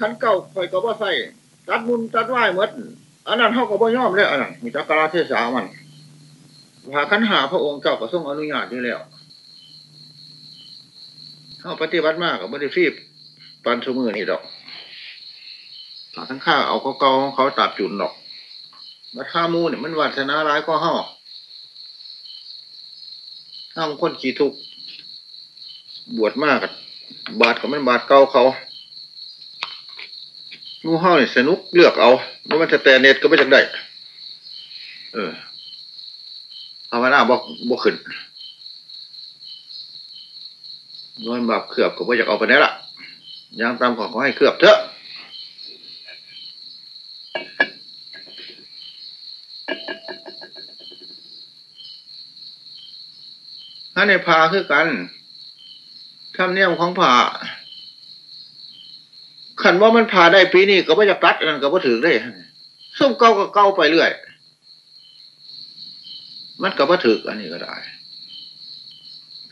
ขันเก่าคอยก็บ่ใส่ตัดมุนตัดไหวหมดอันนั้นเขาก็บ่ยอมเลยอันนั้นมีตะกราเทศามันหาขันหาพระองค์เจ้าก็ทรงอนุญาตอยู่แล้วเขาปฏิบัติมากกับไม่ได้ฟีบปันสมือนี่ดอกหาทั้งข้าเอาเขาเกาเขาตัดจุนดอกมาท่ามูเนี่ยมันวัฒนาร้ายก็ห่อห้ามคนขี้ทุกบวชมากบาดกับมันบาดเก่าเขา มูห่อเนี่ยสนุกเลือกเอาเมื่อมันจะแต่เน็ตก็ไม่จักได้เออเอามาหน้าบอกบอกขึ้นน้อยบาปเคลือบก็ไม่อยากเอาไปไหนละยางตามของเขาให้เคลือบเถอะถ้าในพาคือกันทำเนียมของผ่า ขันว่ามันผ่าได้ปีนี้ก็ไม่จะตัดนั่นก็ไม่ถือได้ส้มเก่าก็เก่าไปเรื่อย มันก็บ่ถืออันนี้ก็ได้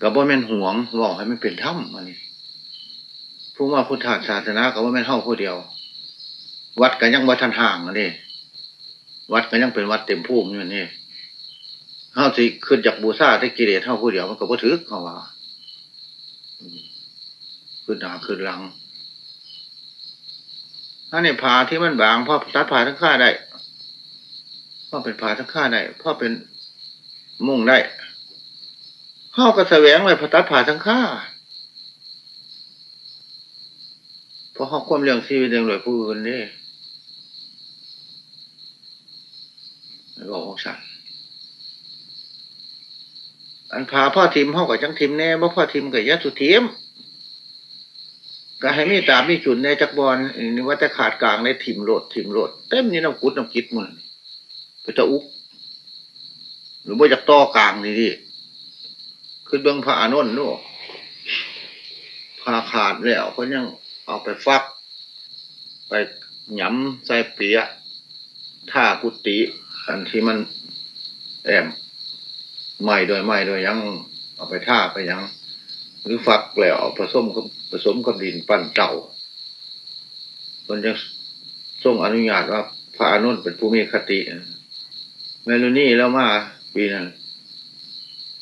ก็บ่แม่นห่วงบอกให้มันเป็นถ้ำอันนี้ผู้ว่าพุทธศาสนาก็บ่แม่นเท่าผู้เดียว วัดกันยังวัดทันห่างอันนี้วัดกันยังเป็นวัดเต็มภูมิอยู่นี่เท่าที่ขึ้นจากบูชาที่กิเลสเท่าผู้เดียวมันก็บ่ถือเขาว่าขึ้นหนาขึ้นหลัง ถ้าในผ่าที่มันบางพ่อตัดผ่าทั้งข้าได้พ่อเป็นผ่าทั้งข้าได้พ่อเป็นมุ่งได้เข้าก็แสวงไว้พตัดผ่าทั้งข้าเพราะเขาความเรื่องชีวิตเรื่องรวยผู้อื่นนี่บอกของฉันอันพาพ่อทิมเข้ากับจังทิมแน่บ่พ่อทิมกับยัสุทิม ก็ให้มีตามมีจุนในจักบอลนี่ว่าจะขาดกลางในทิมโหลดทิมโหลดเต็มนี่น้ำกุดน้ำกิดมันไปตะอุก หรือว่าจากต่อกลางนี่ดิคือเบื้องพระอานนท์นู่พาขาดแล้วก็ยังเอาไปฟัก ไปหยำใส่เปียท่ากุฏิอันที่มันแอมใหม่โดยใหม่โดยยัง เอาไปท่าไปยัง หรือฟักแล้วผสมกับ ผสมกับดินปั้นเก่า มันจะส่งอนุญาตว่าพระอนุนเป็นผู้มีคติเมลูนี่แล้วมาปีนั้น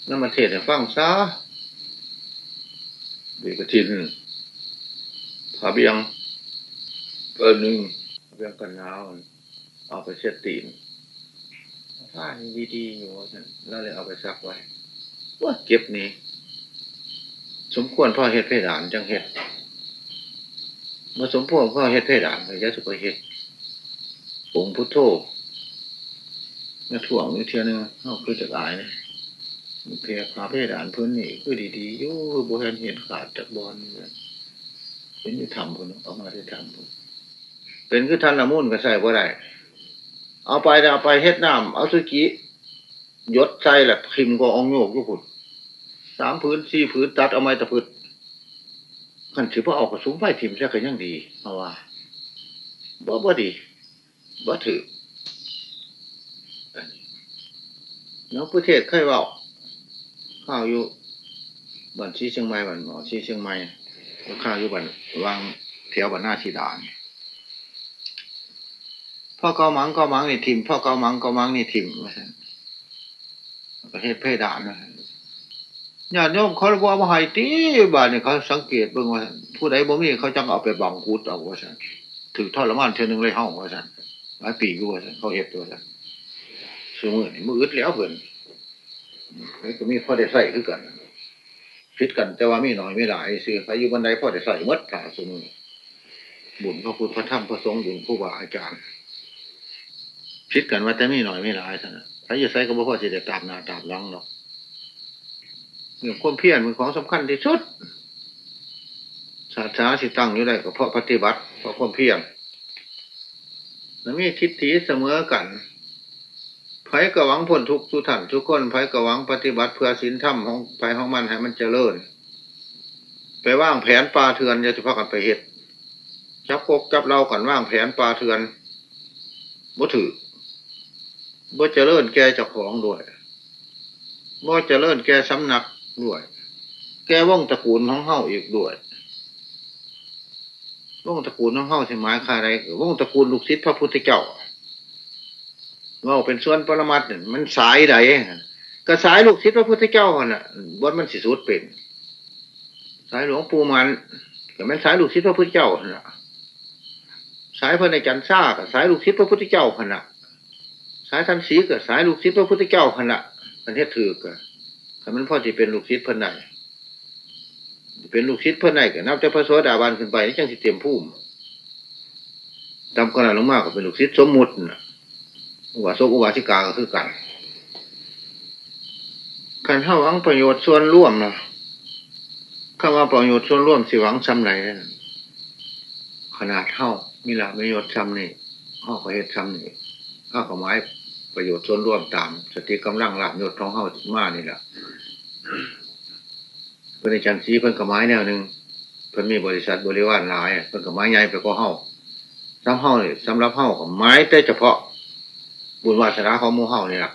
นั่นมาเทศให้ฟังซะดีกระทินผาเบียงเปิดหนึ่งเบียงกันหนาวเอาไปเช็ดตีนผ้าดีๆอยู่แล้วเลยเอาไปซักไว้ว่าเก็บนี้ สมควรพ่อเฮ็ดเพดานจังเฮ็ดมาสมควรพ่อเฮ็ดเพดานเลยจะสุกเฮ็ดองพุทโธมาถ่วงนี่เทียนึงเอาคือจะตายเนี่ยเพียพาเพดานพื้นนี่คือดีๆยู่บริเวณเห็นขาดจากบอลเนี่ยเป็นที่ทำคนเอามาที่ทำคนเป็นคือท่านละมุนก็ใส่บ่ได้เอาไปเอาไปเฮ็ดน้ำเอาสุกิยศใส่แหละพิมก็องโยกทุกคน สามพื้นสี่พื้นตัดเอาไม้ตะพืชขันถือว่าออกกระสุนไฟทิมใช่ก็ยังดีเพราะว่าบ่บ่ดีบ่ถือน้องประเทศเคยบอกข้าวอยู่บันชีเชียงใหม่บันหมอชีเชียงใหม่แล้วข้าวอยู่บันวางแถวบันหน้าชีดานพ่อเกามังเกามังนี่ทิมพ่อเกามังเกามังนี่ทิมประเทศเพดานนะ ญาติโยมเขาบอกมาให้ตีบ้านเนี่ยเขาสังเกตเบิ่งว่าผู้ใดบ่มีเขาจังเอาไปบังกุดเอาว่าสันถือทอดละมันเท่นึงเลยห้องว่าสันหลายปีกูว่าสันเขาเห็ดตัวสันสมือนี่มืออึดแล้วเพื่อนก็มีพ่อได้ใส่คือกันคิดกันแต่ว่ามีหน่อยไม่หลายซื้อไปอยู่บันไดพ่อได้ใส่มัดผ่าสมือบุญพระพุทธพระธรรมพระสงฆ์บุญผู้บาอาจารย์คิดกันว่าแต่มีหน่อยไม่หลายท่านถ้าอยู่ใส่ก็บ่พ่อจะได้ตามนาตามลังหรอก ความเพียรเป็นของสำคัญที่สุดศาสนาสิตั้งอยู่ได้ก็เพราะปฏิบัติเพราะความเพียรแล้วมีทิฏฐิเสมอกันไผ่กระวังผลทุกทุท่านทุกคนไผ่กระวังปฏิบัติเพื่อศีลธรรมของไผ่ของมันให้มันเจริญ ไปว่างแผนปลาเถือนจะพากันไปเห็ดจับกกจับเราก่อนว่างแผนปลาเถือนบ่ถือบ่เจริญแกเจ้าของด้วยบ่เจริญแกสำนัก ด้วย แกว่องตระกูลของเฮาอีกด้วยว่องตระกูลน้องเฮาสิหมายคาอะไรว่องตระกูลลูกศิษย์พระพุทธเจ้าว่าเป็นส่วนปรมัตเนี่ยมันสายใดก็สายลูกศิษย์พระพุทธเจ้าน่ะบนมันสิสุดเป็น สายหลวงปู่มันก็มันสายลูกศิษย์พระพุทธเจ้าน่ะสายพระในจันทร์ซากับสายลูกศิษย์พระพุทธเจ้าขณะสายทันสีกับสายลูกศิษย์พระพุทธเจ้าขณะประเทศถือกัน ถ้ามันพ่อที่เป็นลูกศิษย์เพิ่นไหนเป็นลูกศิษย์เพิ่นไหนก็นับจะพระโสดาบันขึ้นไปนี่จังสิเตรียมพุ่มตามกระลงมากก็เป็นลูกศิษย์สมมุตินะอุบาสกอุบาสิกาก็คือกันการเข้าหวังประโยชน์ส่วนร่วมนะคำว่าประโยชน์ส่วนร่วมสิหวังซ้ำไหนขนาดเท่ามีหลักประโยชน์ซ้ำนี่ห้าก็เหตุซ้ำนี่ห้าก็หมายประโยชน์ส่วนร่วมตาม สติกำลังหลับโยชน์ท้องเฮามานี่แหละ เพื่อนจันทรีเพิ่อนกับไม้แนวหนึ่งเพิ่อนมีบริษัทบริวารหลายเพิ่อนกับไม้ใหญ่ไปก็เฮาซ้ำเฮาเนี่ยสำหรับเฮากับไม้แต่เฉพาะ บุญวาสนาของมูเฮานี่แหละ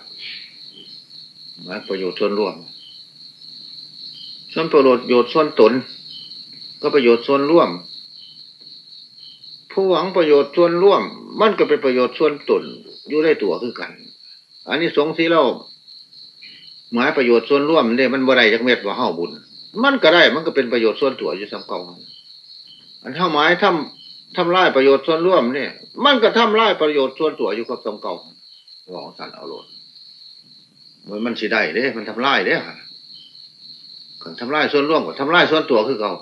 หมายประโยชน์ส่วนร่วม ส่วนประโยชน์ส่วนตน ก็ประโยชน์ส่วนร่วม ผู้หวังประโยชน์ส่วนร่วม มันก็เป็นประโยชน์ส่วนตนอยู่ได้ตัวคือกัน อันนี้สงที่เรา หมายประโยชน์ส่วนร่วมเนี่ยมันบ่ได้จากเม็ดว่าเฮาบุญ มันก็ได้มันก็เป็นประโยชน์ส่วนตัวอยู่สำเก่าอันเท่าหมายทำทำลายประโยชน์ส่วนร่วมเนี่ย มันก็ทำลายประโยชน์ส่วนตัวอยู่กับสำเก่าหองสันเอาโลดมันมันสิได้เด้ มันทำลายเด้ค่ะทำลายส่วนร่วมกับทำลายส่วนตัวคือเก่า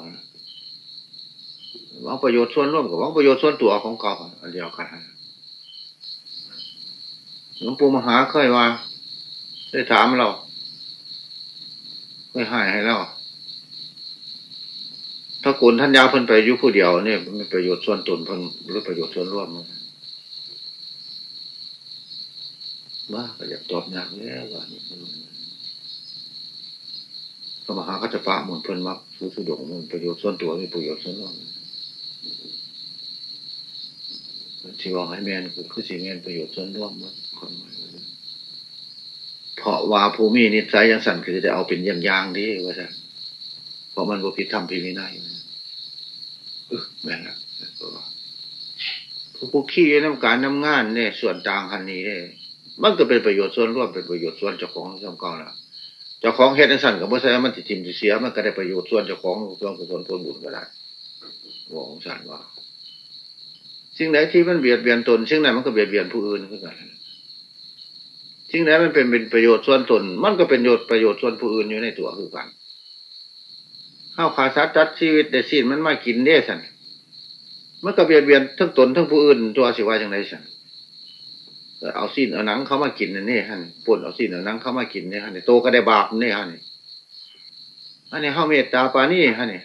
หวังประโยชน์ส่วนร่วมกับหวังประโยชน์ส่วนตัวของเก่าอันเดียวกันหลวงปู่มหาเคยว่า ได้ถามเรา เคยให้ให้เราถ้ากุลท่านยาวเพิ่นไปยุผู้เดียวเนี่ยมีประโยชน์ส่วนตนเพิ่นหรือประโยชน์ส่วนร่วมมั้งว่าก็อยากตอบอย่างนี้ว่านี่พระมหากัจจปะมนเพิ่นว่าผู้สุดงมันประโยชน์ส่วนตัวมีประโยชน์ส่วนร่วมที่ว่าให้แมนคือคือสิ่งแมนประโยชน์ส่วนร่วมมันคนเพ ราะว่าภูมินิสัยยังสั่นคือจะเอาเป็นอย่างยางดีว่าใช่เพราะมันก็ผิดธรรมพิวินัยเออแม่นละผู้ผู้ขี้น้ำการน้ำงานเนี่ยส่วนต่างคันนี้เนี่ยมันก็เป็นประโยชน์ส่วนร่วมเป็นประโยชน์ส่วนเจ้าของจำกองละเจ้าของเฮ็ดสั่นกับเมื่อใช้มันติดทิมติเสีย มันก็ได้ประโยชน์ส่วนเจ้าของส่วนกุศลส่วนบุญก็ได้บอกของสั่นว่าสิ่งไหนที่มันเบียดเบียนตนสิ่งไหนมันก็เบียดเบียนผู้อื่นขึ้นกัน สิ่งไหนมันเป็นเป็นประโยชน์ส่วนตน มันก็เป็นประโยชน์ประโยชน์ส่วนผู้อื่นอยู่ในตัวคือกันข้าวขาสัตว์จัดชีวิตแต่สิ้นมันมากินเนี่ยสันมันก็เบียดเบียนทั้งตนทั้งผู้อื่นตัวสิว่าอย่างไรสันเอาสิ้นเอาหนังเขามากินนี่ฮะปนเอาสิ้นเอาหนังเขามากินเนี่ยฮะโตก็ได้บาปนี่ฮะนี่อันนี้ข้าเมตตาปานี่ฮะนี่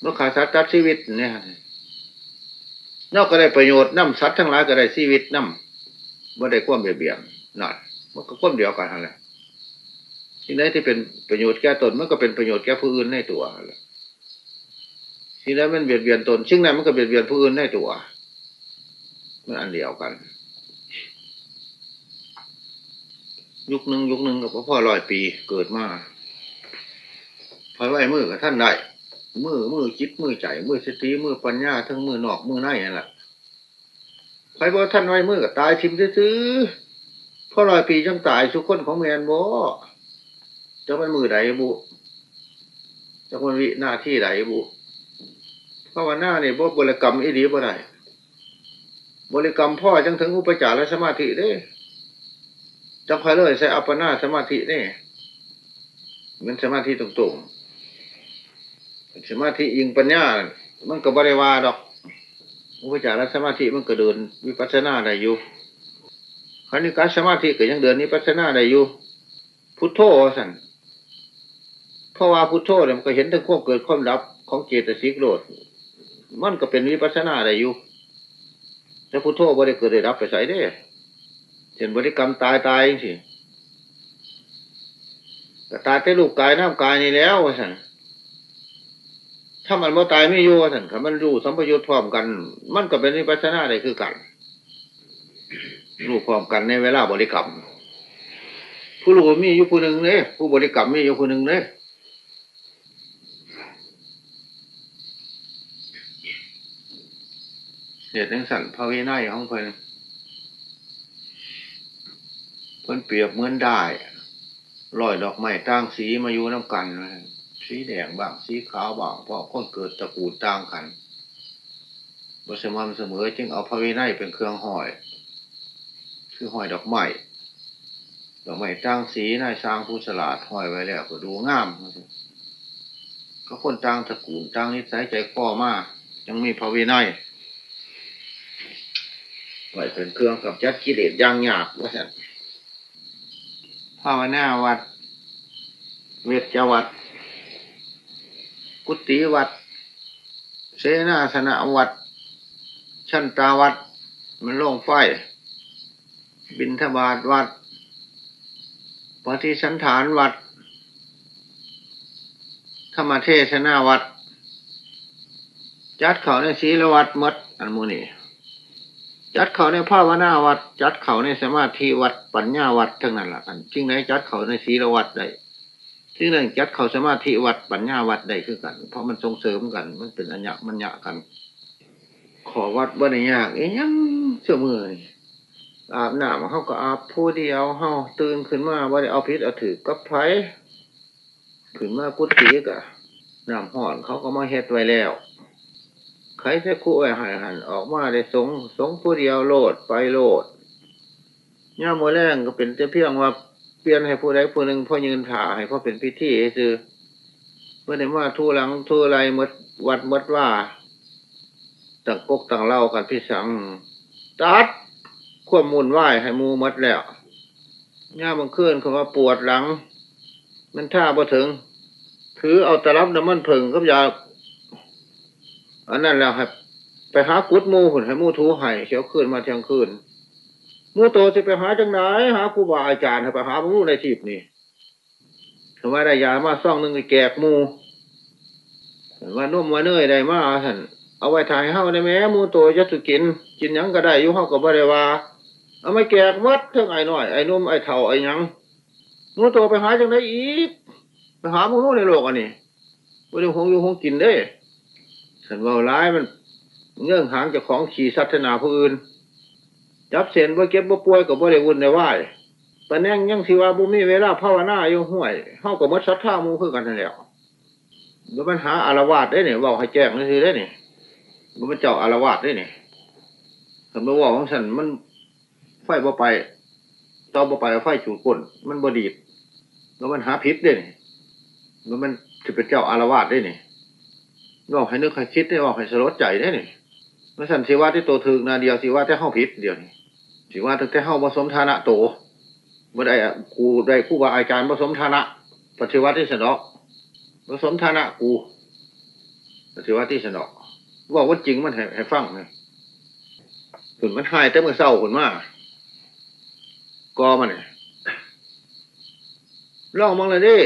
เมื่อขาสัตว์จัดชีวิตเนี่ยฮะนอกก็ได้ประโยชน์น้ำสัตว์ทั้งหลายก็ได้ชีวิตน้ำว่าได้ควบเบียดเบียน นั่นมันก็ควบเดียวกันอะไรสิ่งใดที่เป็นประโยชน์แก่ตนมันก็เป็นประโยชน์แก่ผู้อื่นในตัวอะไรสิ่งใดมันเบียดเบียนตนสิ่งนั้นมันก็เบียดเบียนผู้อื่นในตัว มันอันเดียวกัน ยุคหนึ่งยุคหนึ่งกับพ่อร้อยปีเกิดมาพอไหวมือกับท่านได้มือมือจิตมือใจมือสติมือปัญญาทั้งมือนอกมือในนั่นแหละใครบอกท่านไว้มือกับตายทิมซื้อ พ่อร้อยปีจังตายทุกคนของแมนโบจะมันมือใดบุจะมันวิหน้าที่ใดบุเพราะว่าหน้าเนี่ยบริกรรมอิริบ่ได้บริกรรมพ่อจังถึงอุปจารและสมาธิเด้จังคอยเลยใส่อัปปนาสมาธิเนี่ยมันสมาธิตรงๆสมาธิยิงปัญญา มันก็บริวาดอก อุปจารสมาธิมันก็เดินวิปัสสนาได้อยู่ คราวนี้การสมาธิเก็ยังเดินวิปัสนาได้อยู่พุทโธสั่นเพราะว่าพุทโธเนี่ยมันก็เห็นทั้งควบเกิดความดับของเจตสิกโลดมันก็เป็นวิปัสนาได้อยู่แต่พุทโธบริเกิดได้รับไปใส่ได้เช่นบริกรรมตายตายสิแต่ตายแต่ลูกกายน้ำกายนี่แล้วสั่นถ้ามันว่าตายไม่อยู่สั่นถ้ามันรู้สัมปยุทธ์พร้อมกัน มันก็เป็นวิปัสนาได้คือกัน รู้พร้อมกันในเวลาบริกรรม ผู้รู้มีอยู่ผู้หนึ่งเลยผู้บริกรรมมีอยู่ผู้หนึ่งเลยเหตุทั้งสันพระวินัยของเพิ่นเพิ่นเปรียบเหมือนได้ลอยดอกไม้ต่างสีมาอยู่น้ำกันสีแดงบางสีขาวบางเพราะคนเกิดตระกูลต่างกันบสม่ำเสมอจึงเอาพระวินัยเป็นเครื่องห้อย คือห้อยดอกไม้ดอกไม้ต่างสีนายสร้างผู้ฉลาดห้อยไว้แล้วก็ดูงามก็คนต่างตระกูลต่างนิสัยใจก้อมากยังมีพระวินัยไว้เป็นเครื่องกับจัดกิเลสย่างหยากว่าสันภาวนาวัด เวชวัด กุฏิวัด เสนาสนะวัด ชั้นตาวัด มันลงไฟ บินทบาทวัด ปฏิสันฐานวัด ธรรมเทศนาวัด จัดเขาในศีลวัดมดอันมูนี่จัดเขาในภาวนาวัด จัดเขาในสมาธิวัด ปัญญาวัดทั้งนั้นแหละกันจริงไหนจัดเขาในศีลวัดได้ที่นั่นจัดเขาสมาธิวัดปัญญาวัดได้คือกัน เพราะมันส่งเสริมกัน มันเป็นอัญญะมันยะกัน ขอวัดว่าในยากเอ้ยังเสื่อมือ อาบน้ำเขาก็อาบผู้เดียวเขาตื่นขึ้นมาว่าได้เอาพิษเอาถือกับไผขึ้นมากุฏิกะน้ำห่อนเขาก็มาเฮ็ดไว้แล้วใครจะคู่ไอ้หันหันออกมาได้สงสงผู้เดียวโลดไปโลดย่าโมแรงก็เป็นแต่เพียงว่าเปลี่ยนให้ผู้ใดผู้หนึ่งพ่อยืนถ่าให้เขาเป็นพิธีคือเมื่อไหร่ว่าทูหลังทูไรมดวัดมดว่าต่างกกต่างเล่ากันพิสังตัด ควบมุนไหวให้มูมัดแล้วย่าบังเคลื่อนคำว่าปวดหลัง มันท่าพอถึง ถือเอาตะลับน้ำมันผึ่งก็ยาอันนั้นแล้วครับ ไปหากุดมูหุ่นให้มูทูไห้เขียวขึ้นมาเที่ยงคืนมูโตจะไปหาจังไหนหาครูบาอาจารย์ไปหามูในทีบนี่ถือว่าได้ยามาซ่องหนึ่งแกกมูว่านุ่มว่าเนยได้มาท่านเอาไว้ถ่ายเฮาได้ไหมมูโตจะสุกิน กินยังก็ได้ยุ่เฮากับบริวา เอาไม่แกกมัดเท่งไอ้น้อยไอ้นุ่มไอ้เท่าไอ้ยังมูโตไปหาจังไดอีกไปหามูในโลกอันนี้บริวงอยู่หงกินได้ฉันว่าร้ายมันเงื่องหางจากของขี่สัตนาผู้อื่น จับเสียนว่าเก็บว่าป่วยกับว่าได้วุ่นได้ไหวตอนนี้ยังสิว่าบุมีเวลาภาวนาอยู่ห่วยเข้ากับมัดสัทธามูคือกันนั่นแหละแล้วมันหาอารวาสได้เนี่ยบอกให้แจ้งนั่นคือได้เนี่ยมันเจ้าอารวาสได้เนี่ยฉันมาบอกของฉันมัน ไฟบ่ไปต่อบ่ไปไฟจูดก้นมันบดีดแล้วมันหาพิษได้เนี่แล้วมันจะเป็นเจ้าอารวาสได้นี่ยบอกให้นึกให้คิดได้บอกให้สลดใจได้นี่มื่สันสิว่าที่โตถึงนาเดียวสิว่าที่ห้าพิษเดียวนี่สิว่าถึงแต่ห้าผสมฐานะโตเมื่อใดกูได้คู่บาอาจารย์ผสมฐานะปฏิวัติที่สนอผสมฐานะกูปฏิวัติที่สนอบอกว่าจริงมันให้ฟังไงขุนมันหายแต่เมื่อเศร้าขุนมาก กอมันเนี่ยลองมองเลยดิ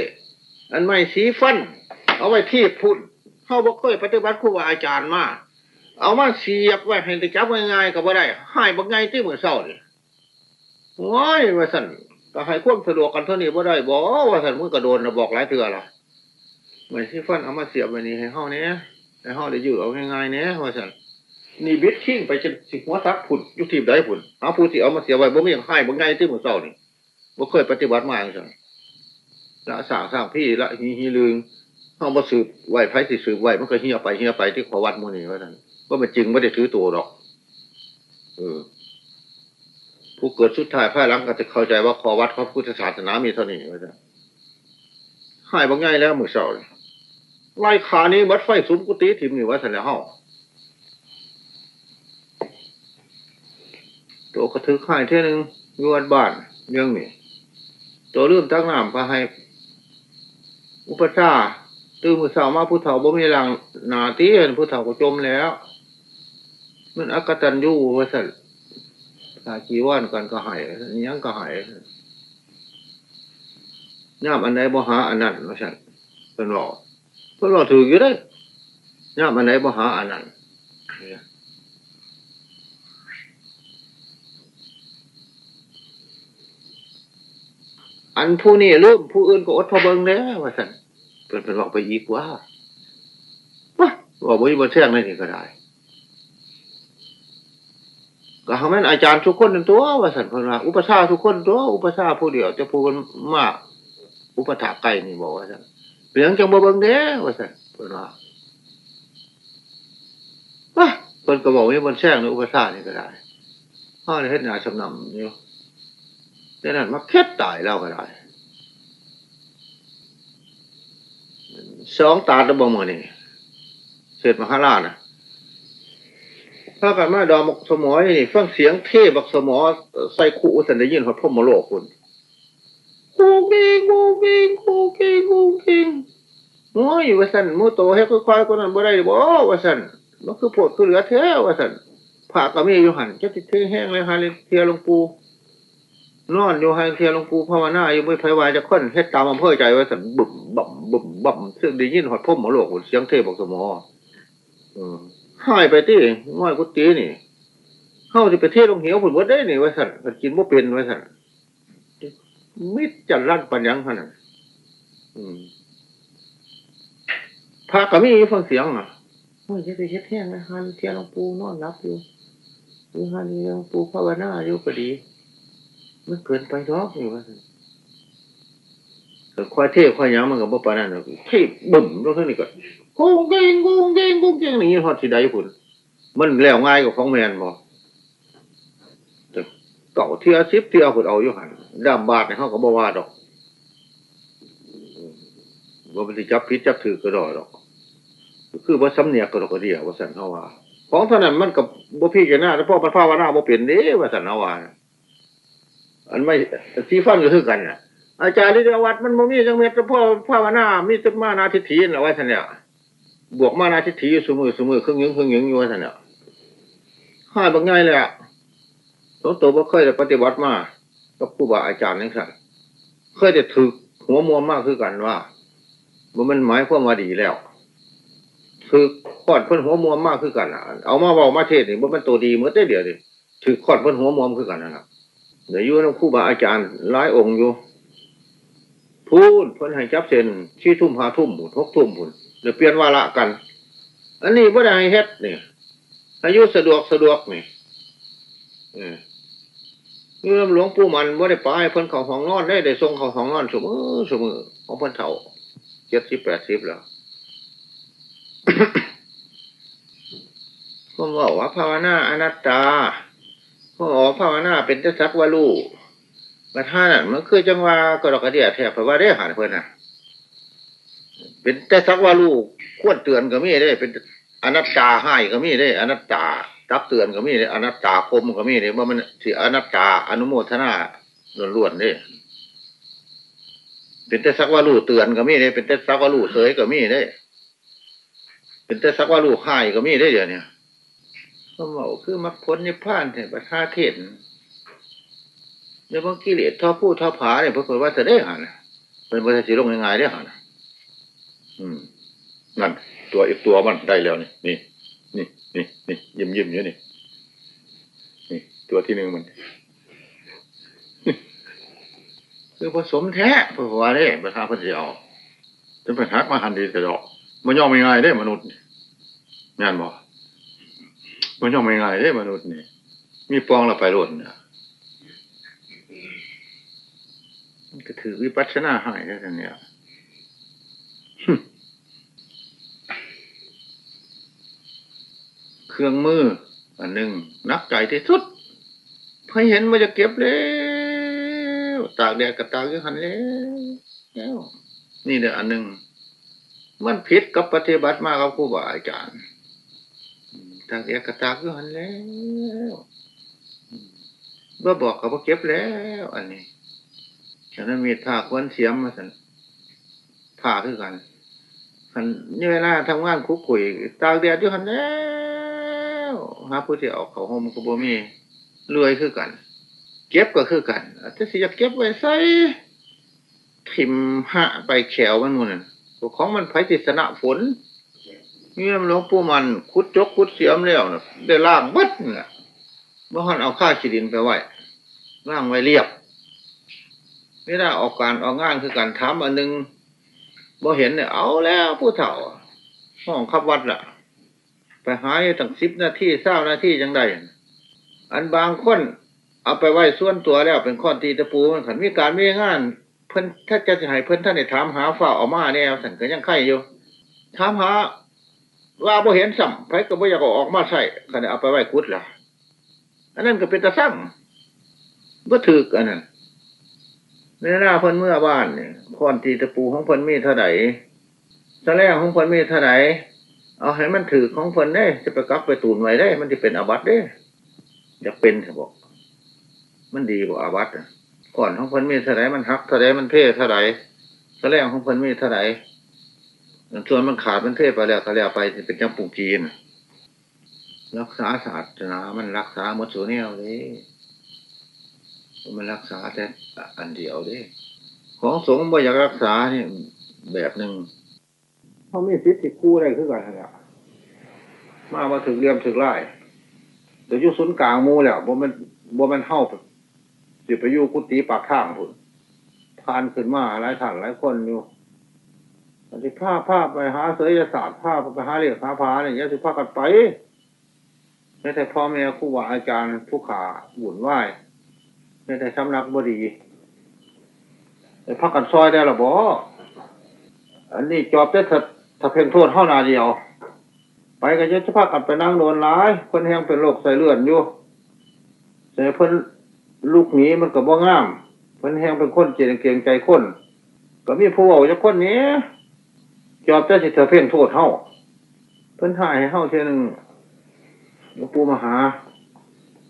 อันไม่สีฟัน เอาไว้ที่พุ่นเขาบอกเคยปฏิบัติครูบาอาจารย์มาเอามาเสียบไว้ให้ตะจับง่ายๆก็บ่ได้ให้บักไงที่เหมือนเศร้าเลยว้ายว่าสันก็ให้ควบสะดวกกันเท่านี้บ่ได้บอกว่าสันมึงกระโดนนะบอกหลายเถื่อละเหมือนสีฟันเอามาเสียบไว้นี่ให้ห้องนี้ให้ห้องได้อยู่เอาง่ายๆเนี้ยว่าสัน นี่บิดทิ้งไปจนสิหัวซักผุดยุติบได้ผุดเอาผู้ที่เอามาเสียไว้บ่มีอย่างให้บักไงที่มือเศร้านี่บ่เคยปฏิบัติมาอย่างนั้นละสางสร้างพี่ละฮีฮีลืงเอามาสืบไหวไพ่สิสืบไหวมันก็เฮียไปเฮียไปที่ขอวัดมูนี่ว่าท่านว่ามันจริงไม่ได้ถือตัวหรอกเออผู้เกิดสุดท้ายภายหลังก็จะเข้าใจว่าขอวัดพระพุทธศาสนามีเท่านี้ว่าท่านหายบางไงแล้วมือเสาเลยไล่ขานี้วัดไฟสุนกุฏิถิ่มนี่ว่าท่านแล้วห้า ตัวกระทึกข่ายเท่นึงยวนบ้านเรื่องนี้ตัวเริ่มตั้งน้ำพาให้ อุปชาตื่นมือสาวมาผู้เฒ่าบ่มีหลังนาตีเห็นผู้เฒ่าก็จมแล้ว มันอักตันยูว่าสัตตาจีว่านกันก็หายยังก็หายย่ามอันไหนบ่หาอันนั้นว่าสัตเป็นหล่อเพื่อหล่อถืออยู่ได้ย่ามอันไหนบ่หาอันนั้น อันผู้นี้เริ่มผู้อื่นก็อดพอเบิงแล้วว่าสันเปิดเป็นบอกไปอีกว่าว่าบอกว่าบนเที่ยงนี่ก็ได้ก็ทำให้อาจารย์ทุกคนตัวว่าสันคนว่าอุปชาทุกคนตัว อุปชาผู้เดียวจะพูดมาก อุปถาไก่นี่บอกว่าสันเปลี่ยนจังบ่เบิงเด้ว่าสันคนว่าว่าคนก็บอกว่ามันแช่งในอุปชานี่ก็ได้พ่อในเฮ็ดนาชำนำนี่ ดังนั้นมาเค็ดตายแล้วก็ได้สองตาตะบงมือนี่เสร็จมหาราชนะถ้ากันมาดอมสมอยนี่ฟังเสียงเทบักสมอใส่คู่สันได้ยินหดพ่อมโลกคุณกูกิงกูกิงกูกิงกูกิงโอ้ยว่าสันมูโตให้ค่อยๆคนนั้นบ่ได้บ่ว่าสันมันคือปวดคือเหลือเท้ว่าสันผ่าก็มีอยู่หันจะติดเทแห้งเลยฮะเลยเทียลงปู นอนอยู่ให้เทียลงปูภาวนาอยู่ไม่ไผวายจะค้นเฮ็ดตามอำเภอใจไว่าสันบุ่มบ่มบุ่มบ่มซึ่งได้ยินหอดพ่อมโลกเสียงเทบักสมออืมหายไปที่ง่อยกุฏินี่เข้าที่ประเทศลงเหวผลวัดได้นี่ว่าสันกินว่าเป็นไว่าสันมิดจันรันปัญญังขนาดพระก็มีฟังเสียงอะโอ้ยจะไปเช็ดแห้งนะฮันเทียนหลวงปู่นอนรับอยู่อยู่ฮันหลวงปู่ภาวนาอยู่ก็ดี มันเกินไปท้อกอยู่ว่าแต่ควายเทพควายยังมันกับบ่ปานั่นเทพบุ่มตรงนี้ก็กุ้งเก่งกุ้งเก่งกุ้งเก่งนี่ฮอดสิได้ผุนมันแล้วง่ายกว่าของแมนบ่เก่าเทียซิปเทียผุนเอาอยู่หันดำบาดในห้องก็บ่ว่าดอกว่ามันจะจับพิษจับถือกระดอดอก คือว่าสำเนียกกระดอกกระเดียวว่าสันเขาว่าของท่านั้นมันกับบ่พี่จะหน้าแล้วพ่อพระพาวนาบ่เปลี่ยนเด้ว่าสันเขาว่า อันไม่ที่ฟันก็คือกันน่ะอาจารย์ลิเดวัดมันบ่มีจังเม็ดพ่อพาวนามีต้นมานาทิฏฐินะว่านเนี่ยบวกมานาทิฏฐิอยู่สมือสมือครึ่งยิงครึ่งยิงอยู่ว่าท่านเนี่ยห้าบางไงเลยอะหลวงตัวบ่เคยได้ปฏิบัติมากับครูบาอาจารย์นี่ครับเคยได้ถือหัวมัวมากคือกันว่ามันหมายความว่าดีแล้ว คือขอดเพิ่นหัวมัวมากคือกันอะเอามาบอกมาเทศนี่มันตัวดีเมื่อได้เดียวดิถือขอดเพิ่นหัวมัวคือกันนะครับ เดี๋ยวยู่น้ำคู่บาอาจารย์หลายองค์อยู่พูดเพิ่นให้จับเส้นชี้ทุ่มหาทุ่มหมุนทกทุ่มหมุนเดี๋ยวเปลี่ยนวาระกัน อันนี้ไม่ได้ให้เฮ็ดเนี่ยอายุสะดวกสะดวกนี่เมื่อหลวงปู่มันไม่ได้ไปเพิ่นเขาห้องนอนได้ได้ทรงเขาห้องนอนสมอสมอของเพิ่นเถ่าเจ็ดสิบแปดสิบแล้วผมบอกว่าภาวนาอนัตตา ผมบอกภาวนาเป็นทศักวาลูมาท่านั่นมันคือจังว่ากระดกกระเดียแทบเพราะว่าได้หาเพื่อนน่ะเป็นแต่สักว่าลูกควรเตือนก็มีได้ เป็นอนัตตาให้ก็มีได้อนัตตาตักเตือนก็มีได้อนัตตาคมก็มีได้ว่ามันสิอนัตตาอนุโมทนาล้วนๆได้เป็นแต่สักว่าลูกเตือนก็มีได้เป็นแต่สักว่าลูกเสยก็มีได้ เป็นแต่สักว่าลูกให้ก็มีได้เดี๋ยวนี้ ก็บอกคือมรรคผลนิพพานเถอะประทาเทศเดี๋ยวบางกิเลสท่อพูดท่อผาเนี่ยพระคุณว่าจะได้หันเป็นพระสิลงยังไงได้หันอืมนั่นตัวอีกตัวมันได้แล้วนี่นี่นี่นี่นี่ยิ้มยิ้มอยู่นี่นี่ ตัวที่หนึ่งมันคือผสมแท้พราะว่าเนี่ยประธานพันธิเอาจะเป็นฮักมาหันดีกระดอกมันย่อมไม่ง่ายได้มนุษย์งานบอก มันย่อมไม่ง่ายได้มนุษย์นี่มีปองเราไปรดเนี่ยก็ถือวิปัสสนาหายได้ทั้งเนี่ยเครื่องมืออันหนึ่งนักใจที่สุดพอเห็นมันจะเก็บแล้วตากแดดกับตากยังหันแล้วนี่เดี๋ยวอันหนึ่งมันผิดกับปฏิบัติมากครับครูบาอาจารย์ ตากแดดกับตากยังหันแล้วเมื่อบอกกับว่าเก็บแล้ว อันนี้ฉะนั้นมีผ้าควนเสียมมาสันผ้าคือกันคันนี่เวลาทำงานคุกคุยตากแดดอยู่หันแล้วหาผู้ที่ออกเขาห้องก็บ่มีรวยคือกัน เก็บก็คือกันแต่สิจะเก็บไว้ใส่ทิมหะไปแขวมันนู่นของมันไผ่ติสนะฝน นี่หลวงปู่มันคุดจกคุดเสียมแล้วนะได้ล่างบัดเนี่ยเมื่อหันเอาข้าขีดินไปไว้ล่างไว้เรียบไม่ได้ออกการออกงานคือการทำอันนึงบ่เห็นเนี่ยเอาแล้วผู้เฒ่าห้องขับวัดล่ะ ไปหายตั้งสิบนาทีเศร้านาทีจังไดอันบางคนเอาไปไว้ส่วนตัวแล้วเป็นข้อตีตะปูมันขันมีการมีงาน เพิ่นถ้าจะให้เพิ่นท่านได้ถามหาฝ่าออกมาเนี่ยสันก็ยังไข่อยู่ถามหา ว่าบ่เห็นสัมไผก็บ่อยากออกมาใส่ขันเอาไปไว้กุดล่ะอันนั้นก็เป็นตะสั่งบ่ถืออันนั้นในหน้าเพิ่นเมื่อบ้านเนี่ยข้อตีตะปูของเพิ่นมีเท่าไหร่สแลงของเพิ่นมีเท่าไหร่เอาให้มันถือของเพิ่นได้ จะไปกักไปตูนไว้ได้ มันจะเป็นอาบัติได้จะเป็นเถอะบอก มันดีกว่าอาบัติก่อนของเพิ่นมีเท่าไหร่มันหักเท่าไหร่มันเพ่เท่าไหร่สแลงของเพิ่นมีเท่าไหร่ ส่วนมันขาดมันเทไปแล้วก็แล้วไปเป็นจังปุ่งจีน รักษาศาสนามันรักษาหมดส่วนนี้เลยมันรักษาแต่อันเดียวเลยของสงฆ์บ่อยากรักษาเนี่ยแบบหนึ่งเขาไม่ฟิตติคู่ได้คือกันนะมามาถึงเรียมถึงไล่เดี๋ยวยุสุนกลางมูแล้วบ่มันบ่มันเข้าสิไปอยู่กุฏิปากข้างพุ่นทานขึ้นมาหลายท่านหลายคนอยู่ อันที่ผ้าผ้าไปหาเสยศาสตร์ผ้าไปหาเรียกหาพาเนี่ยจะสิผ้ากันไปไม่แต่พ่อแม่ครูบาอาจารย์ผู้ขาบุญไหว้ไม่แต่สำนักบดีไอ้พักกันซอยได้หรอบออันนี้จอบได้ถ้าถ้าเพ่งโทษเท่านาเดียว ไปกันจะพักกันไปนั่งโดนร้ายคนแห้งเป็นโรคใส่เลือดอยู่แต่เพิ่นลูกหนีมันกับบ่งามเพิ่นแห้งเป็นคนเจริญเกรงใจคนก็มีผู้เอาจากคนนี้ จอบได้าสิเธอเพ่งโทษเท่าเพิ่นถ่ายให้เท่าเท่นึงหลวงปู่มหา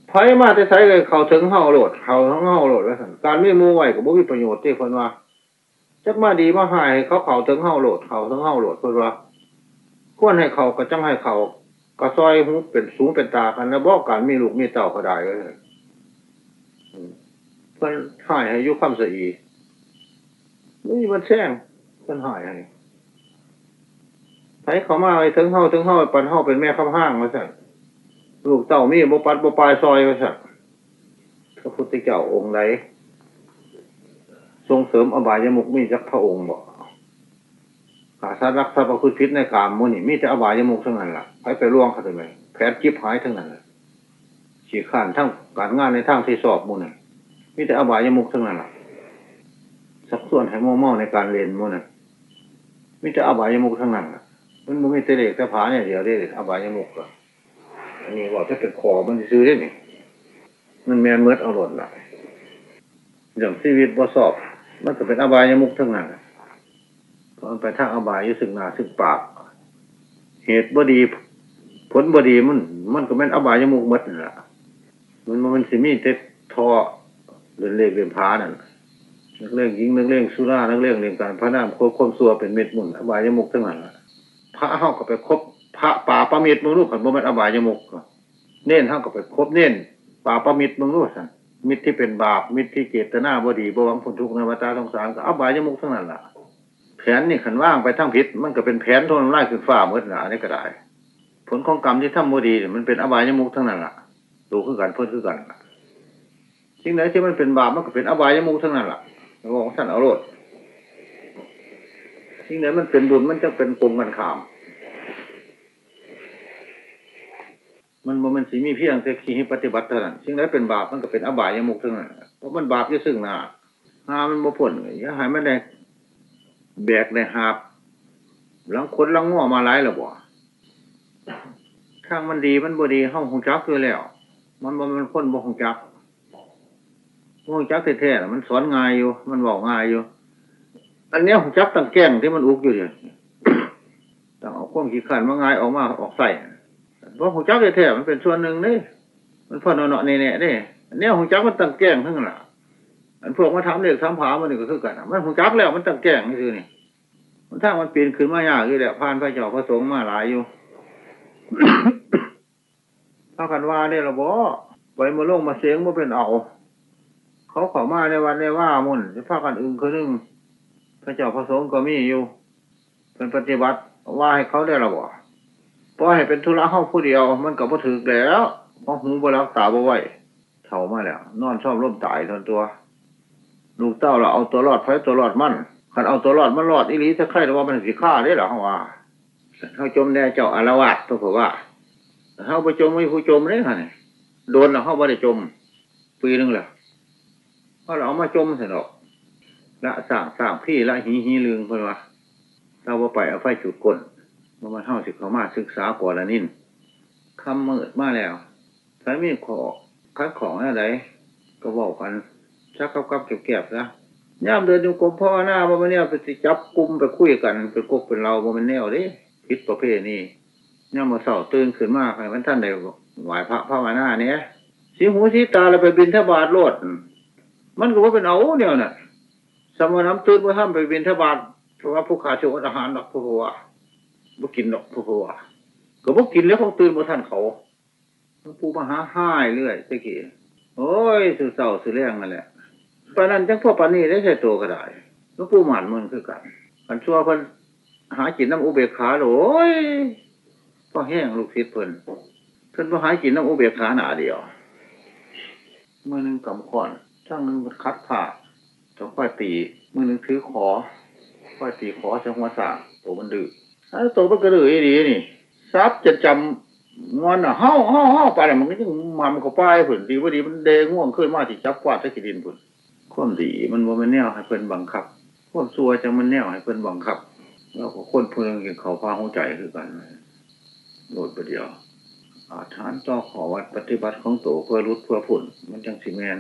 ไผมาแต่ใช้เลยเขาถึงเฮาโหลดเขาทั้งเฮาโหลดแล้วสันการไมีมูไหวกับบ่มีประโยชน์ที่คนว่าจักมาดีมาหายเขาเขาถึงเฮาโหลดเขาทั้งเฮาโหลดคนว่าควรให้เขาก็จังให้เขาก็ซอยหูเป็นสูงเป็นตากันแล้วบอกการมีลูกมีเต่าก็ได้เลยเพิ่นหายให้ยุคำสีนี่มันแช่งเพิ่นหายให้ ไผเขามาไปถึงเฮาถึงเฮาปันเฮาเป็นแม่ข้าห้างมาสั่นลูกเต่ามีบปัดบปลายซอยไว้สักพระพุทธเจ้าองค์ใดทรงเสริมอบายมุกมีจักพระองค์บอกขาสารักษาประพฤติพิษในกามมุนี่มีแต่อบายมุกทั้งนั้นล่ะไปไปล่วงเขาทำไมแผลจิบหายทั้งนั้นล่ะฉีกขาดทั้งการงานในทางที่สอบมุนี่มีแต่อบายมุกทั้งนั้นล่ะสักส่วนให้โมเมาในการเรียนมุนี่มีแต่อบายมุกทั้งนั้นล่ะ มันไม่เตะเล็กต่ผาเนี่ยเดี๋ยวได้อบายมุกอะอันนี้ว่าถ้าเป็นคอมันซื้อได้นี่มันแมนเมื่อเอาหล่นละอย่างชีวิตบ่สอบ มันก็เป็นอบายมุกทั้งนั้นเพราะมันไปทางอบายยุสึกนาสึกปาก เหตุบดีผลบดีมัน มันก็เป็นอบายมุกมัดนั่นแหละมันมันสิมีเท็ทอเรื่องเลขเรื่องพานั่นนักเรื่องยิงนักเรื่องสุรานักเรื่องเรื่องการพระนามโคคมซัวเป็นเม็ดมุนอบายมุกทั้งนั้น พระเข้าก็ไปคบพระป่าประมิตรมึงรู้ขันบ่มันอบายยมุกเน้นเท่ากับไปคบเน้นป่าประมิตรมึงรู้สันมิตรที่เป็นบาปมิตรที่เกตนาบดีบวังผลทุกข์ในวัฏสงสารก็อบายยมุกทั้งนั้นล่ะแผนนี่ขันว่างไปทั้งพิษมันก็เป็นแผนทนไล่ขึ้นฟ้าเมื่อหนานี่ก็ได้ ผลของกรรมที่ทำบดีมันเป็นอบายยมุกทั้งนั้นล่ะดูขึ้นกันเพิ่มขึ้นกันสิ่งไหนที่มันเป็นบาปมันก็เป็นอบายยมุกทั้งนั้นล่ะบอกท่านเอาโลด สิ่งไหนมันเป็นบุญมันจะเป็นกลมกันขาม มันมันสีมีเพียงแต่ขีให้ปฏิบัติเท่านั้นสิ่งนั้นเป็นบาปมันก็เป็นอบายยมุกเท่านั้นเพราะมันบาปยี่ซึ่งหนาหามันบ่ผลอย่าหายไม่ได้แบกได้หาบหลังคนหลังง้อมาไล่หรอบ่ข้างมันดีมันบ่ดีห้องหงจักคือแล้ว มันมันมันคนบ่หงจักหงจักแท้ๆมันสอนง่ายอยู่ มันบอกง่ายอยู่ อันนี้หงจักตั้งแก้งที่มันอุกอยู่เนี่ยต้องเอาข้อมขี้ขันมาง่ายออกมาออกใส่เพราะหงจักแท้ๆมันเป็นส่วนหนึ่งนี่มันพอเนาะเน่ๆนี่เนี่ยหงจักมันตั้งแก้งทั้งนั้นอันพวกมาทำเด็กทำผามันนี่ก็คือกันมันหงจักแล้วมันตั้งแก้งนี่คือนี่มันถ้ามันปีนขึ้นมายากคือแหละผ่านพระเจ้าพระสงฆ์มาหลายอยู่ถ้ากันว่าเนี่ยเราบอกไปมาลงมาเสียงมาเป็นเอา เขาขอมาในวันในว่ามุ่นจะพากันอึงคือนึง พระเจ้าพระสงฆ์ก็มีอยู่ เป็นปฏิบัติว่าให้เขาได้ระบอกพอให้เป็นธุระห้องผู้เดียว มันก็บ่ถือแล้วเพราะหูบรักตาบ่ไหวเท่ามาแล้วนอนชอบร่มตายทนตัว ลูกเต้าเราเอาตัวรอดไฟตัวรอดมั่นขันเอาตัวรอดมันรอดอีหลีถ้าใครว่ามันสิฆ่าได้หรอเขาว่าเขาจมแน่เจ้าอารวาสตัวผมว่าเขาไปจมไม่ผู้จมได้ค่ะเนี่ยโดนเราเข้าว่ได้จม ปีนึงแหละเพราะเราเอามาจมเสร็จหรอก ละสร้างสร้างพี่ละหีหีลืงเพื่อนวะเราว่าไปเอาไฟจุดก้นมันมาเท่าสิเขามาศึกษาก่อนละนิ่นคำมืดมาแล้วถ้ามีขอคัดของอะไรก็บอกกันชักกับกับเก็บเก็บซะย่ามเดินอยู่กรมพ่อหน้าว่ามันเนี่ยไปจับกลุ่มไปคุยกันเป็นกกเป็นเราว่ามันแนวดิพิษประเภทนี้ย่ามมาเสาตื่นขึ้นมากใครมันท่านใดไหวพระพระมาหน้าเนี้ยสีหูสีตาเราไปบินทบาทโลดมันก็ว่าเป็นเอาเนี่ยน่ะ สมน้ำตื่นว่าท่านไปบินทบาทเพราะว่าผู้ขาชวอาหารดอกผู้หัวบ่กินดอกผู้หัวก็บ่กินแล้วคงตื่นว่าท่านเขาผู้มาหาห้ายเรื่อยตะกี้โอ้ยสุดเศร้าสุดแรงนั่นแหละปานนั้นจังพ่อปานนี้ได้ใส่ตัวก็ได้หลวงปู่หมันมันคือกันมันชั่วเพิ่นหากินน้ำอุเบกขาโอ้ยก็แห้งลูกศิษย์เพิ่นเพิ่นพอหากินน้ำอุเบกขาหนาเดียวเมื่อหนึ่งกำขอนช่างหนึ่งคัดผ่า ต้องค่อยตีมือหนึ่งถือขอ ค่อยตีขอจังหัวสาตัวมันดื้อถ้ตัวมันกระดื้อดีนี่ซับจะจำงอนอะเฮ้าเฮ้าเฮ้าไปเนี่ยมันก็ยังมันเขาป้ายผุนดีว่าดีมันเดง่วงขึ้นมาที่จับกวาดใส่กิดินผุนความดีมันว่ามันแนวให้เพิ่นบังคับความซัวจังมันแนวให้เพิ่นบังคับ แล้วก็คนเพื่อนกินเขาพาหัวใจคือกันโดดประเดียวอาถานต่อขอวัดปฏิบัติของตัวเพื่อรุดเพื่อผุนมันจังสิแมน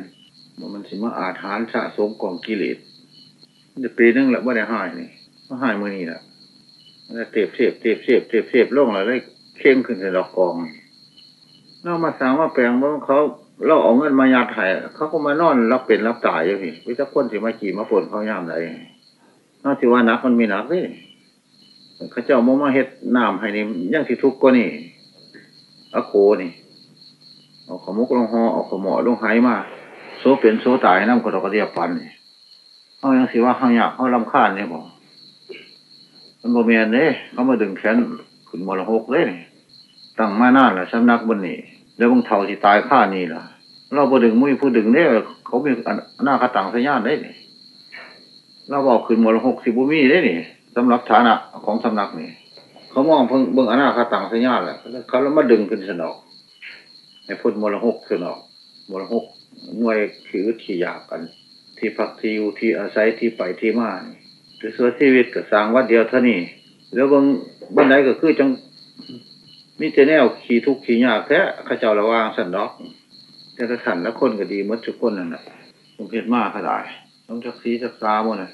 มันสิมาอาถานสะสมกองกิเลสจะปีนึงแหละว่าได้หายนี่ว่าหายมือนี่แหละเทียบเทียบเทียบเทียบเทียบเทียบลงแล้วได้เข้มขึ้นในดอกกองเรามาสร้างมาแปลงว่าเขาเราเอาเงินมายัดไห้เขาก็มานอนรับเป็นรับตายอยู่พี่วิจารคนสิมาขี่มาฝนเขาย่ามไหนนอกจากว่านักมันมีนักเลยเขาเจ้ามมาเฮ็ดน้ำให้นี่ยังสิทุกข์ก็นี่อโคนี่เอาขมุกลงหอเอาขมอลงหายมา โซเป็นโซตายน้ำกระดกกระเดียบปันนี่เขายังสิว่าเขาอยากเขาลำคาญเนี่ยบอกมันโมเมียนเนี่ยเขามาดึงแขนขึ้นมรหกเลยตั้งมานานแล้วสำนักบนนี่แล้วมึงเท่าที่ตายข้านี่ล่ะ เราบ่ดึงมุ้ยผู้ดึงเนี่ยเขามีหน้าคตังสัญญาณได้นี่เราบอกขึ้นมรหกสิบุมีได้นี่สำหรับฐานะของสำนักนี่เขามองเพิ่งเบิ่งอนาคตังสัญญาณแหละเขาแล้วมาดึงขึ้นสนอกในพุทธมรหกสนอกมรหก หน่วยถือที่อยากกัน ที่พักที่อยู่ที่อาศัยที่ไปที่มานี่คือส่วนชีวิตก็สร้างวัดเดียวเท่านี้แล้วบางบ้านไหนก็คือจังมีแต่แนวขี่ทุกขี่ยากแท้ข้าเจ้าระวางสันดอกแต่ถ้าขันแล้วคนก็ดีมดทุกคนนั่นแหละผมเพียรมากขนาดต้องจักสีจักซาหมดเลย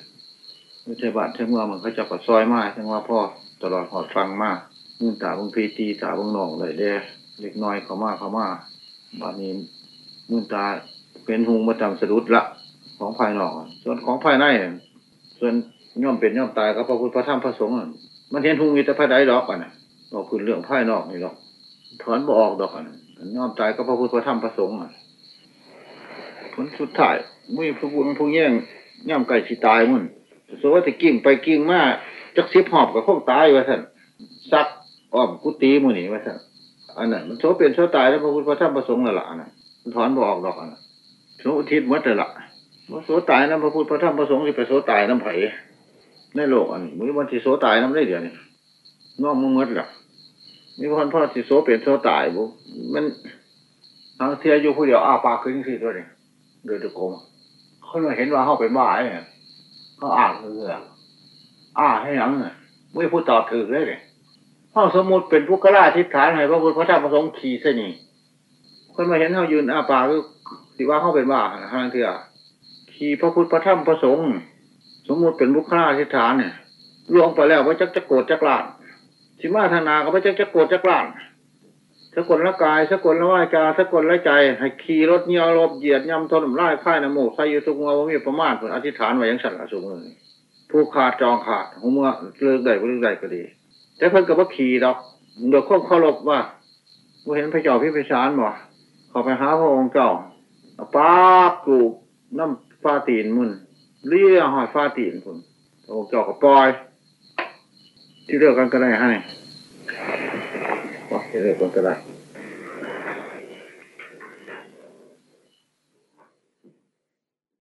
ไม่ใช่บาดใช่เมื่อมันเขาจะปัดซอยมากจังว่าพ่อตลอดหอดฟังมากมื่นตาบางพีตีตาบางหนองเลยเด้เล็กน้อยเขามากเขามากบานนี้มื่นตา เป็นหุงมาจำสะดุดละของภายนอก ส่วนของภายในส่วนย่อมเป็นย่อมตายก็พระพุทธพระธรรมพระสงฆ์มันเห็นหุงมีแต่พระใดดอกอะนะเราคือเรื่องภายนอกนี่หรอกถอนบ่ออกดอกอะย่อมตายก็พระพุทธพระธรรมพระสงฆ์อะผลสุดท้ายมุ้ยผู้บุญผู้แย่งย่อมไก่สิตายมุ่นสว่าจะกิ่งไปกิ่งมาจักเสียบหอบกับพวกตายว่าท่านซักอ้อมกุฏิมือนี่ว่าท่านอันนั้นมันโซเป็นโซตายแล้วพระพุทธพระธรรมพระสงฆ์ละละนะถอนบ่ออกดอกอะ โซอุทิศมัดละว่าโซตายน้ำพระพุทธพระธรรมพระสงฆ์ที่ไปโซตายน้ำไผ่ในโลกอันมือวันที่โซตายน้ำได้เดี๋ยวนี้นอกมึงมัดหรอมีคนพ่อสิโซเป็นโซตายบุมันทางเทียอยู่ผู้เดียวอ้าปากขึ้นสิตัวนี้เดือดโกมเขาเห็นว่าเขาเป็นบ้าเนี่ยเขาอ่านเลยอ่าให้ยังเนี่ยไม่พูดตอบถือเลยเลยพ่อสมุดเป็นผู้กล้าทิศฐานให้พระพุทธพระธรรมพระสงฆ์ขี่เสนีคนมาเห็นเขายืนอ้าปาก ก็สิว่าเขาเป็นบ้าทางเทียขี่พระพุทธพระธรรมพระสงฆ์สมมติเป็นผู้กล้าทิฐานเนี่ยลวงไปแล้วว่าจักจะโกรธจักลานสิมาธนาก็ไม่จักจะโกรธจักลานสะกดละกายสะกดละวายกาสะกดละใจ ให้ขี่รถเงียวรบเหยียดย่ำทนไล่ค่ายน้ำโมกใส่ยุทุกงัวว่ามีประมาทผลอธิษฐานไว้ยังสั่นละสูงเลยผู้ขาดจองขาดหัวเมื่อเลิกได้ก็เลิกได้ก็ดี แต่เพิ่นกับว่าขี่ดอกโดยควบเคารพว่าว่าเห็นพระเจ้าพิพิชานบ่ขอไปหาพระองค์เจ้า ป้ากูน้ำฟาตีนมุนเลี้ยหอยฟาตีนผมโอ้เจาะกับปอย ที่เลิกกันก็ได้ให้ที่เลิกกันก็ได้